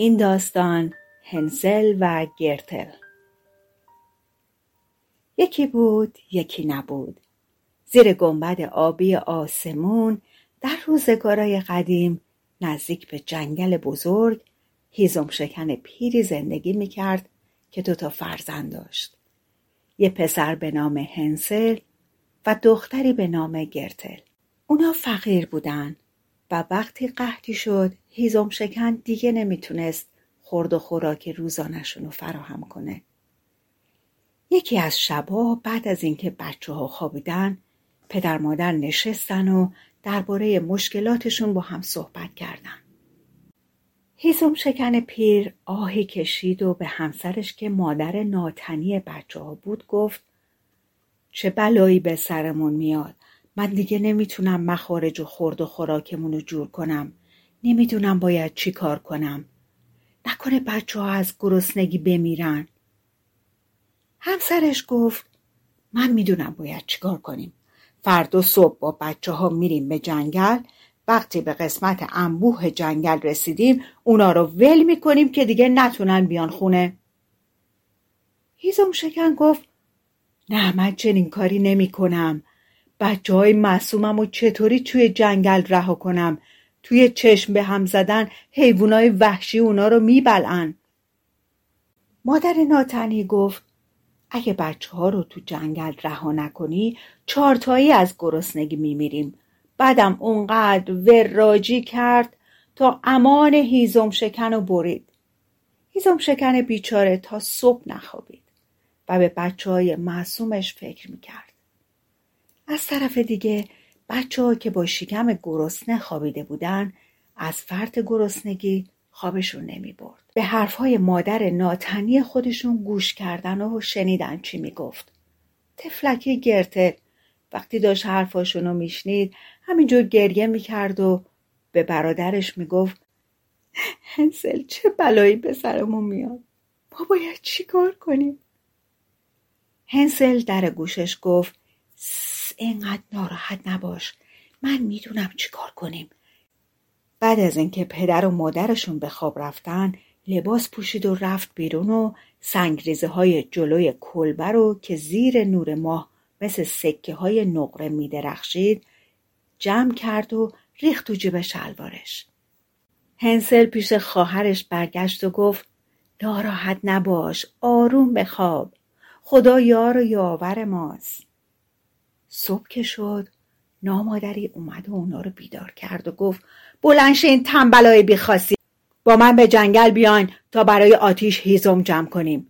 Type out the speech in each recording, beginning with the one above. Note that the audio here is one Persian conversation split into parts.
این داستان هنسل و گرتل. یکی بود یکی نبود. زیر گنبد آبی آسمون در روزگارای قدیم نزدیک به جنگل بزرگ هیزم شکن پیری زندگی می‌کرد که دوتا فرزند داشت. یه پسر به نام هنسل و دختری به نام گرتل. اونا فقیر بودن. و وقتی قحطی شد هیزم شکن دیگه نمی‌تونست خورد و خوراک روزانشون رو فراهم کنه. یکی از شبا بعد از اینکه بچه ها خوابیدن پدر مادر نشستن و درباره مشکلاتشون با هم صحبت کردن. هیزم شکن پیر آهی کشید و به همسرش که مادر ناتنی بچه ها بود گفت چه بلایی به سرمون میاد من دیگه نمی‌تونم مخارج و خورد و خوراکمون رو جور کنم. نمی‌دونم باید چی کار کنم. نکنه بچه ها از گرسنگی بمیرن. همسرش گفت من می‌دونم باید چیکار کنیم. فردا صبح با بچه ها میریم به جنگل. وقتی به قسمت انبوه جنگل رسیدیم اونا رو ول می‌کنیم که دیگه نتونن بیان خونه. هیزم شکن گفت نه من چنین کاری نمی کنم بچه های معصومم و چطوری توی جنگل رها کنم؟ توی چشم به هم زدن حیوانای وحشی اونا رو مادر ناتنی گفت اگه بچه ها رو تو جنگل رها نکنی چارتایی از گرسنگی میمیریم. بعدم اونقدر وراجی کرد تا امان هیزم شکن و برید. هیزم شکن بیچاره تا صبح نخوابید و به بچه های معصومش فکر می‌کرد. از طرف دیگه بچه ها که با شکم گرسنه خوابیده بودن از فرط گرسنگی خوابشون نمی برد. به حرفهای مادر ناتنی خودشون گوش کردن و شنیدن چی می گفت. تفلکی گرته وقتی داشت حرفاشون رو میشنید همینجور گریه می‌کرد و به برادرش می‌گفت هنسل چه بلایی به سرمون میاد ما باید چی کار کنیم هنسل در گوشش گفت اینقدر ناراحت نباش من می‌دونم چی کار کنیم بعد از اینکه پدر و مادرشون به خواب رفتن لباس پوشید و رفت بیرون و سنگریزه های جلوی کلبه رو که زیر نور ماه مثل سکه های نقره می درخشید جمع کرد و ریخت تو جیب شلوارش. هنسل پیش خواهرش برگشت و گفت ناراحت نباش آروم بخواب خدا یار و یاور ماست. صبح که شد نامادری اومد و اونا رو بیدار کرد و گفت بلنش این تنبلای بیخواستی با من به جنگل بیاین تا برای آتیش هیزم جمع کنیم.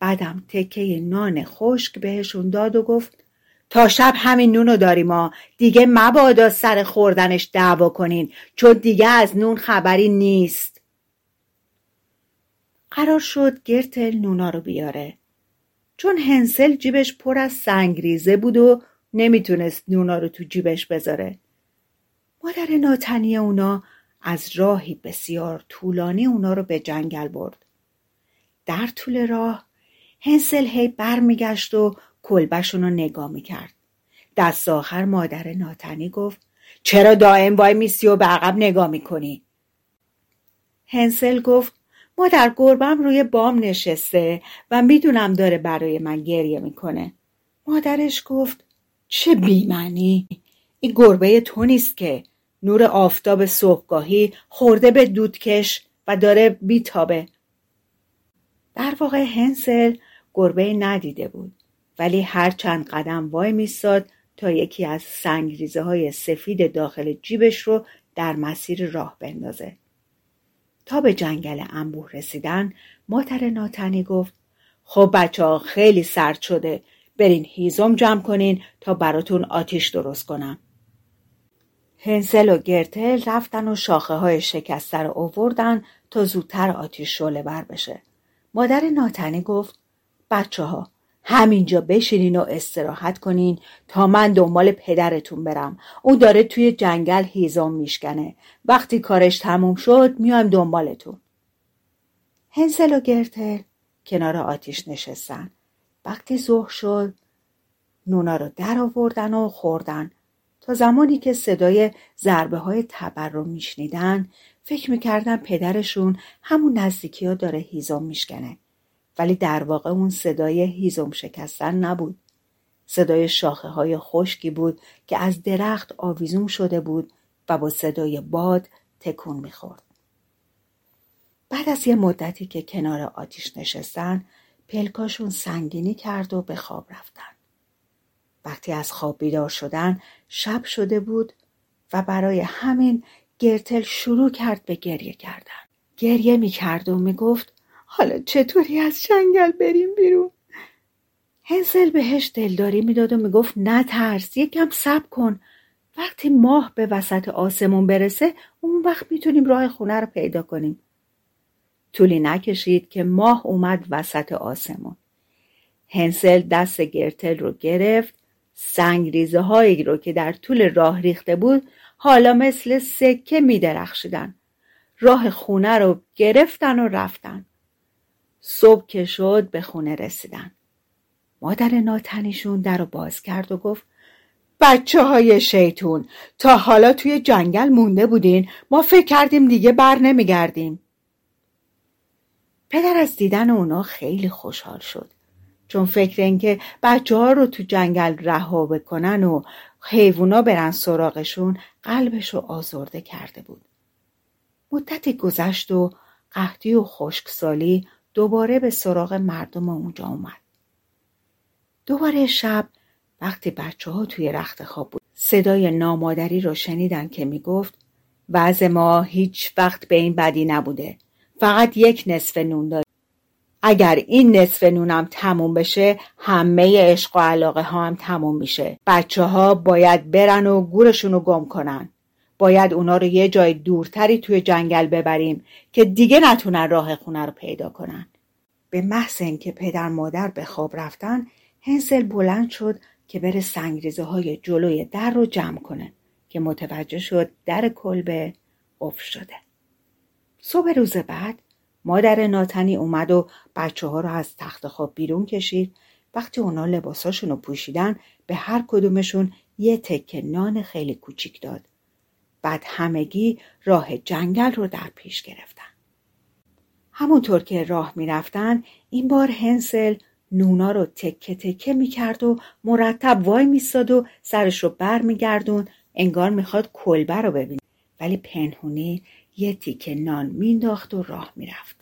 بعدم تکه نان خشک بهشون داد و گفت تا شب همین نونو داریم ما دیگه مبادا سر خوردنش دعوا کنین چون دیگه از نون خبری نیست. قرار شد گرتل نونا رو بیاره. چون هنسل جیبش پر از سنگریزه بود و نمی‌تونست نونا رو تو جیبش بذاره. مادر ناتنی اونا از راهی بسیار طولانی اونا رو به جنگل برد. در طول راه هنسل هی برمیگشت و کلبشون رو نگاه می‌کرد. دست آخر مادر ناتنی گفت چرا دائم وای میسی و به عقب نگاه می‌کنی؟ هنسل گفت مادر گربم روی بام نشسته و می‌دونم داره برای من گریه می‌کنه. مادرش گفت چه بیمنی این گربه تو نیست که. نور آفتاب صبحگاهی خورده به دودکش و داره بیتابه. در واقع هنسل گربه ندیده بود ولی هر چند قدم وای میستاد تا یکی از سنگریزه های سفید داخل جیبش رو در مسیر راه بندازه. تا به جنگل انبوه رسیدن مادر ناتنی گفت خب بچه ها خیلی سرد شده برین هیزم جمع کنین تا براتون آتیش درست کنم. هنسل و گرتل رفتن و شاخه های شکسته رو آوردن تا زودتر آتیش شعله بر بشه. مادر ناتنی گفت بچه ها همینجا بشینین و استراحت کنین تا من دنبال پدرتون برم. او داره توی جنگل هیزم میشکنه. وقتی کارش تموم شد میایم دنبالتون. هنسل و گرتل کنار آتیش نشستن. وقتی ظهر شد نونا رو در آوردن و خوردن. تا زمانی که صدای ضربه های تبر رو میشنیدن فکر می‌کردن پدرشون همون نزدیکی ها داره هیزم میشکنه. ولی در واقع اون صدای هیزم شکستن نبود. صدای شاخه های خشکی بود که از درخت آویزون شده بود و با صدای باد تکون می‌خورد. بعد از یه مدتی که کنار آتیش نشستن پلکاشون سنگینی کرد و به خواب رفتن. وقتی از خواب بیدار شدن شب شده بود و برای همین گرتل شروع کرد به گریه کردن. گریه می‌کرد و می‌گفت حالا چطوری از جنگل بریم بیرون هنسل بهش دلداری می‌داد و می‌گفت نترس یکم صبر کن وقتی ماه به وسط آسمون برسه اون وقت می‌تونیم راه خونه رو پیدا کنیم طولی نکشید که ماه اومد وسط آسمون هنسل دست گرتل رو گرفت سنگریزه هایی رو که در طول راه ریخته بود حالا مثل سکه می درخشیدن. راه خونه رو گرفتن و رفتن. صبح که شد به خونه رسیدن. مادر ناتنیشون در رو باز کرد و گفت بچه های شیطون تا حالا توی جنگل مونده بودین ما فکر کردیم دیگه بر نمیگردیم. پدر از دیدن اونا خیلی خوشحال شد. چون فکر اینکه بچه ها رو تو جنگل رها بکنن و حیوونا برن سراغشون قلبش رو آزرده کرده بود. مدتی گذشت و قحطی و خشکسالی دوباره به سراغ مردم اونجا اومد. دوباره شب وقتی بچه ها توی رخت خواب بود صدای نامادری رو شنیدن که می‌گفت وضع ما هیچ وقت به این بدی نبوده. فقط یک نصف نون داریم. اگر این نصف نونم تموم بشه همه عشق و علاقه ها هم تموم میشه. بچه ها باید برن و گورشون رو گم کنن. باید اونا رو یه جای دورتری توی جنگل ببریم که دیگه نتونن راه خونه رو پیدا کنن. به محض اینکه پدر مادر به خواب رفتن هنسل بلند شد که بره سنگریزه های جلوی در رو جمع کنه که متوجه شد در کلبه قفل شده. صبح روز بعد مادر ناتنی اومد و بچه ها رو از تخت خواب بیرون کشید. وقتی اونا لباساشون رو پوشیدن به هر کدومشون یه تکه نان خیلی کوچیک داد. بعد همگی راه جنگل رو در پیش گرفتن. همونطور که راه می‌رفتن این بار هنسل نونا رو تکه تکه می‌کرد و مرتب وای میستاد و سرش رو بر میگردون انگار می‌خواد کلبه رو ببینه ولی پنهونی یه تیکه نان مینداخت و راه می‌رفت.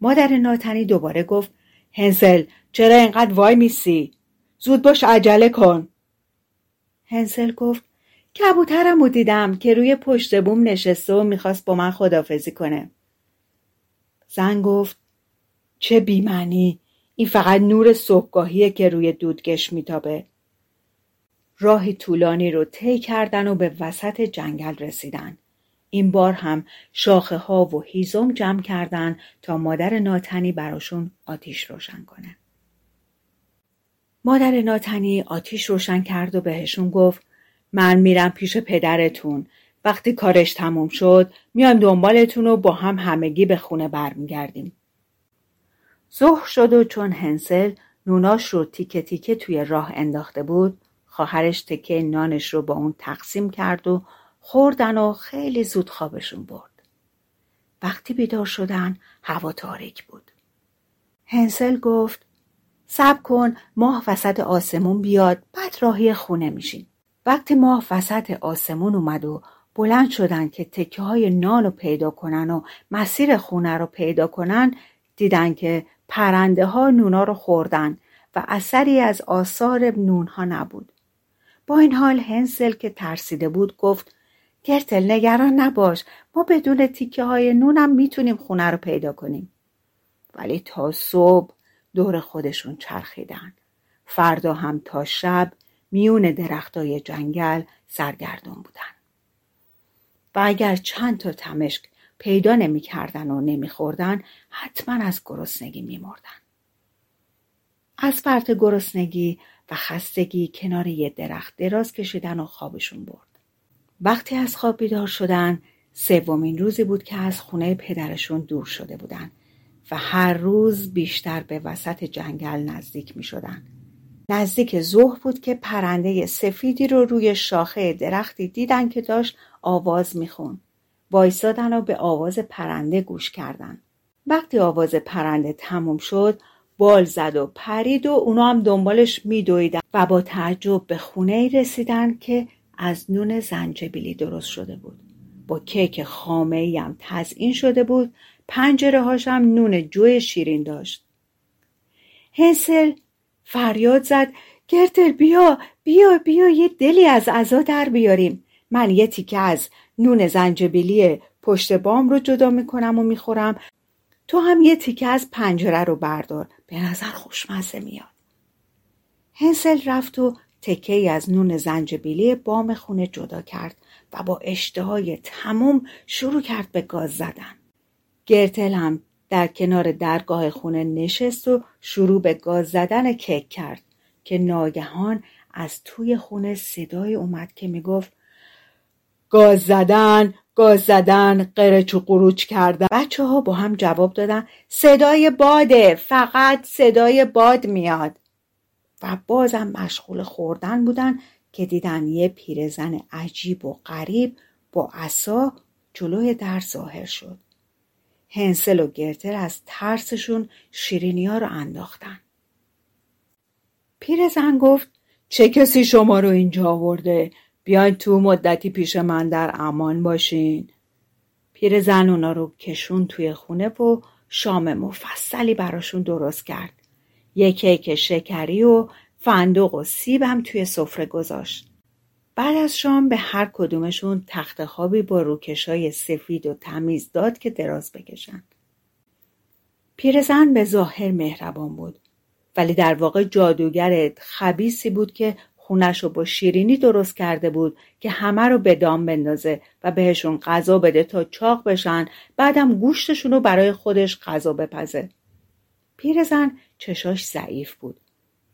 مادر ناتنی دوباره گفت هنسل چرا اینقدر وای میسی؟ زود باش عجله کن. هنسل گفت کبوترم رو دیدم که روی پشت بوم نشسته و می‌خواست با من خدافزی کنه. زن گفت چه بیمعنی این فقط نور صبحگاهیه که روی دودگش میتابه. راهی طولانی رو طی کردن و به وسط جنگل رسیدن. این بار هم شاخه ها و هیزم جمع کردن تا مادر ناتنی براشون آتیش روشن کنه. مادر ناتنی آتیش روشن کرد و بهشون گفت من میرم پیش پدرتون. وقتی کارش تموم شد میام دنبالتون و با هم همگی به خونه برمیگردیم. ظهر شد و چون هنسل نوناش رو تیکه تیکه توی راه انداخته بود خواهرش تکه نانش رو با اون تقسیم کرد و خوردن و خیلی زود خوابشون برد. وقتی بیدار شدن هوا تاریک بود. هنسل گفت سب کن ماه وسط آسمون بیاد بعد راهی خونه میشین. وقتی ماه وسط آسمون اومد و بلند شدن که تکه های نان رو پیدا کنن و مسیر خونه رو پیدا کنن دیدن که پرنده ها نونا رو خوردن و اثری از آثار نونها نبود. با این حال هنسل که ترسیده بود گفت گرتل نگران نباش ما بدون تیکه های نونم می‌تونیم خونه رو پیدا کنیم ولی تا صبح دور خودشون چرخیدن فردا هم تا شب میون درختای جنگل سرگردون بودن. و اگر چند تا تمشک پیدا نمی‌کردن و نمیخوردن حتما از گرسنگی میمردن. از فرط گرسنگی و خستگی کنار یه درخت دراز کشیدن و خوابشون برد. وقتی از خواب بیدار شدن سومین روزی بود که از خونه پدرشون دور شده بودن و هر روز بیشتر به وسط جنگل نزدیک می شدن. نزدیک ظهر بود که پرنده سفیدی رو روی شاخه درختی دیدن که داشت آواز میخون. وایسادن و به آواز پرنده گوش کردن. وقتی آواز پرنده تموم شد بال زد و پرید و اونا هم دنبالش میدویدن و با تعجب به خونه رسیدن که از نون زنجبیلی درست شده بود. با کیک خامه ای هم تزئین شده بود پنجره هاشم نون جوی شیرین داشت. هنسل فریاد زد گرتل بیا بیا بیا یه دلی از عزا در بیاریم. من یه تیکه از نون زنجبیلی پشت بام رو جدا می‌کنم و می‌خورم. تو هم یه تیکه از پنجره رو بردار. به نظر خوشمزه میاد. هنسل رفت و تکه ای از نون زنجبیلی بام خونه جدا کرد و با اشتهای تموم شروع کرد به گاز زدن. گرتل هم در کنار درگاه خونه نشست و شروع به گاز زدن کیک کرد که ناگهان از توی خونه صدای اومد که می‌گفت گاز زدن گاز زدن قرچ و قروچ کردن. بچه ها با هم جواب دادن صدای باده فقط صدای باد میاد. و بازم مشغول خوردن بودن که دیدن یه پیرزن عجیب و غریب با عصا جلوی در ظاهر شد. هنسل و گرتر از ترسشون شیرینی ها رو انداختن. پیرزن گفت چه کسی شما رو اینجا آورده؟ بیاین تو مدتی پیش من در امان باشین. پیرزن اونا رو کشون توی خونه و شام مفصلی براشون درست کرد. یک کیک شکری و فندق و سیب هم توی سفره گذاشت. بعد از شام به هر کدومشون تخت خوابی با روکشای سفید و تمیز داد که دراز بکشن. پیرزن به ظاهر مهربان بود ولی در واقع جادوگر خبیسی بود که خونش رو با شیرینی درست کرده بود که همه رو به دام بندازه و بهشون غذا بده تا چاق بشن بعدم گوشتشون رو برای خودش غذا بپزه. پیرزن چشاش ضعیف بود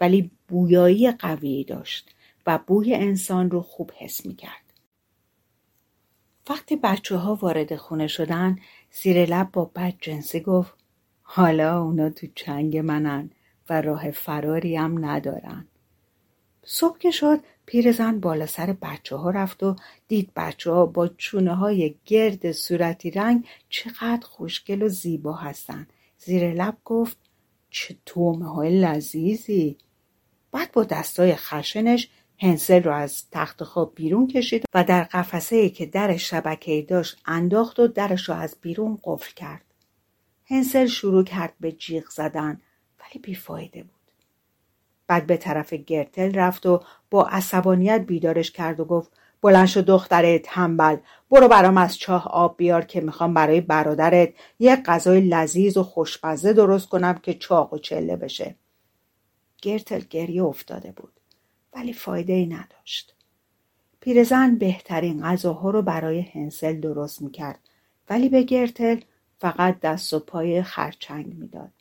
ولی بویایی قوی داشت و بوی انسان رو خوب حس می کرد. وقتی بچه ها وارد خونه شدن زیر لب با بد جنسی گفت حالا اونا تو چنگ منن و راه فراری هم ندارن. صبح که شد پیرزن بالا سر بچه ها رفت و دید بچه ها با چونه های گرد صورتی رنگ چقدر خوشگل و زیبا هستن. زیر لب گفت چه تومه های لذیذی. بعد با دستای خشنش هنسل رو از تخت خواب بیرون کشید و در قفسه که در شبکه داشت انداخت و درش رو از بیرون قفل کرد. هنسل شروع کرد به جیغ زدن ولی بیفایده بود. بعد به طرف گرتل رفت و با عصبانیت بیدارش کرد و گفت بلند شد دختره تنبل برو برام از چاه آب بیار که می‌خوام برای برادرت یک غذای لذیذ و خوشمزه درست کنم که چاق و چله بشه. گرتل گریه افتاده بود. ولی فایده ای نداشت. پیرزن بهترین غذاها رو برای هنسل درست می‌کرد ولی به گرتل فقط دست و پای خرچنگ می‌داد.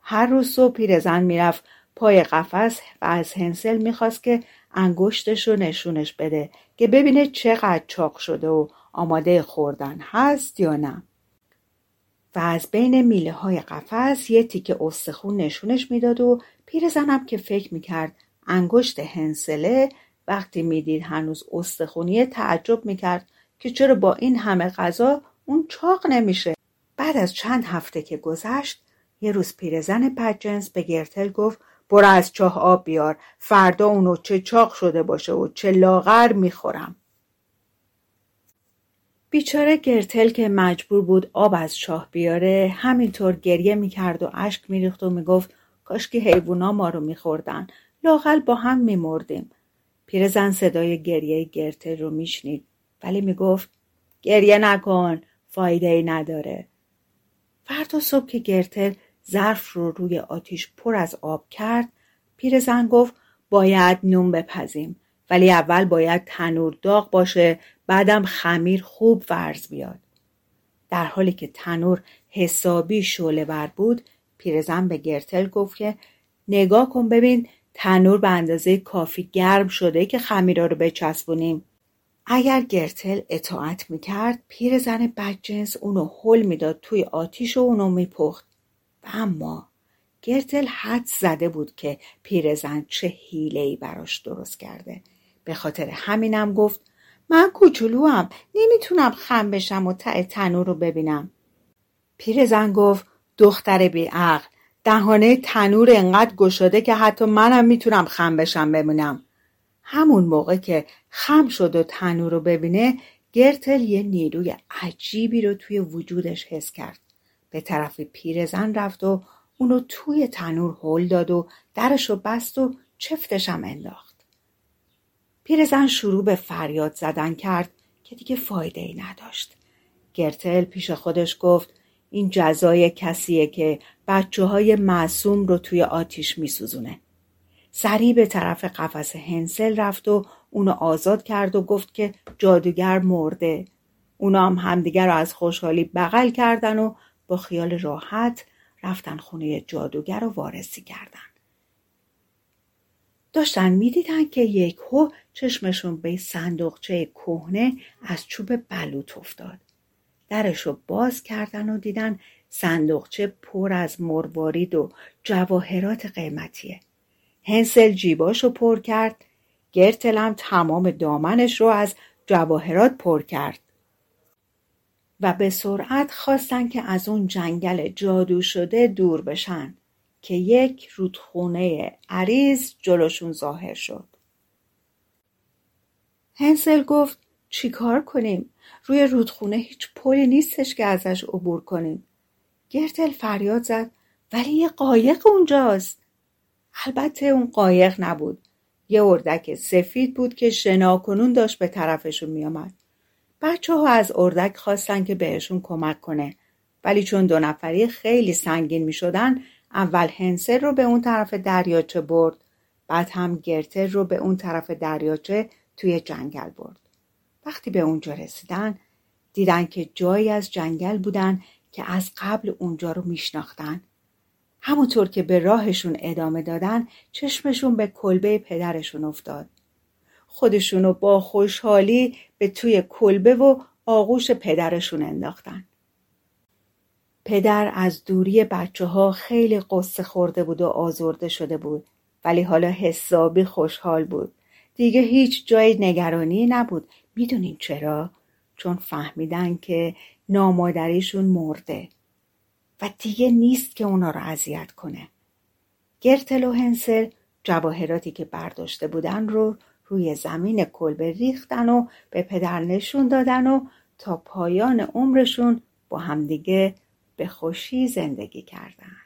هر روز صبح پیرزن می‌رفت پای قفس و از هنسل می‌خواست که انگشتش رو نشونش بده که ببینه چقدر چاق شده و آماده خوردن هست یا نه. و از بین میله های قفس یه تیکه استخون نشونش می‌داد و پیرزنم که فکر می‌کرد انگشت هنسله وقتی می‌دید هنوز استخونیه تعجب می‌کرد که چرا با این همه غذا اون چاق نمیشه. بعد از چند هفته که گذشت یه روز پیرزن بدجنس به گرتل گفت برو از چاه آب بیار فردا اونو چه چاق شده باشه و چه لاغر می‌خورم. بیچاره گرتل که مجبور بود آب از چاه بیاره همینطور گریه می‌کرد و اشک میریخت و می‌گفت کاش که حیوونا ما رو میخوردن. لاقل با هم میمردیم. پیرزن صدای گریه گرتل رو میشنید. ولی می‌گفت گریه نکن فایده ای نداره. فردا صبح که گرتل ظرف رو روی آتیش پر از آب کرد پیرزن گفت باید نون بپزیم. ولی اول باید تنور داغ باشه بعدم خمیر خوب ورز بیاد. در حالی که تنور حسابی شعله ور بود پیرزن به گرتل گفت که نگاه کن ببین تنور به اندازه کافی گرم شده که خمیرا رو بچسبونیم. اگر گرتل اطاعت می‌کرد پیرزن بدجنس اونو حل می‌داد توی آتیش و اونو میپخت. و اما گرتل حد زده بود که پیرزن چه حیله‌ای براش درست کرده. به خاطر همینم گفت من کوچولوام نمی‌تونم خم بشم و ته تنور رو ببینم. پیرزن گفت دختر بیعقل دهانه تنور انقدر گشاده که حتی منم می‌تونم خم بشم بمونم همون موقع که خم شد و تنور رو ببینه گرتل یه نیروی عجیبی رو توی وجودش حس کرد. به طرف پیرزن رفت و اونو توی تنور هل داد و درش رو بست و چفتشم انداخت. پیرزن شروع به فریاد زدن کرد که دیگه فایده ای نداشت. گرتل پیش خودش گفت این جزای کسیه که بچه های معصوم رو توی آتیش میسوزونه. سریع به طرف قفس هنسل رفت و اونو آزاد کرد و گفت که جادوگر مرده. اونا هم همدیگر رو از خوشحالی بغل کردن و با خیال راحت رفتن خونه جادوگر رو وارسی کردن. داشتن می‌دیدن که یک هو چشمشون به صندوقچه کهنه از چوب بلوط افتاد. درش رو باز کردن و دیدن صندوقچه پر از مروارید و جواهرات قیمتیه. هنسل جیباش رو پر کرد گرتلم تمام دامنش رو از جواهرات پر کرد و به سرعت خواستن که از اون جنگل جادو شده دور بشن که یک رودخونه عریض جلوشون ظاهر شد. هنسل گفت چیکار کنیم؟ روی رودخونه هیچ پلی نیستش که ازش عبور کنیم. گرتل فریاد زد ولی یه قایق اونجاست. البته اون قایق نبود. یه اردک سفید بود که شناکنون داشت به طرفشون میامد. بچه ها از اردک خواستن که بهشون کمک کنه. ولی چون دو نفری خیلی سنگین می شدن اول هنسل رو به اون طرف دریاچه برد بعد هم گرتل رو به اون طرف دریاچه توی جنگل برد. وقتی به اونجا رسیدن دیدن که جایی از جنگل بودن که از قبل اونجا رو میشناختن. همونطور که به راهشون ادامه دادن چشمشون به کلبه پدرشون افتاد. خودشونو با خوشحالی به توی کلبه و آغوش پدرشون انداختن. پدر از دوری بچه ها خیلی قصه خورده بود و آزرده شده بود ولی حالا حسابی خوشحال بود. دیگه هیچ جای نگرانی نبود. می‌دونین چرا؟ چون فهمیدن که نامادریشون مرده و دیگه نیست که اونا رو اذیت کنه. گرتل و هنسل جواهراتی که برداشته بودن رو روی زمین کلبه ریختن و به پدر نشون دادن و تا پایان عمرشون با همدیگه به خوشی زندگی کردن.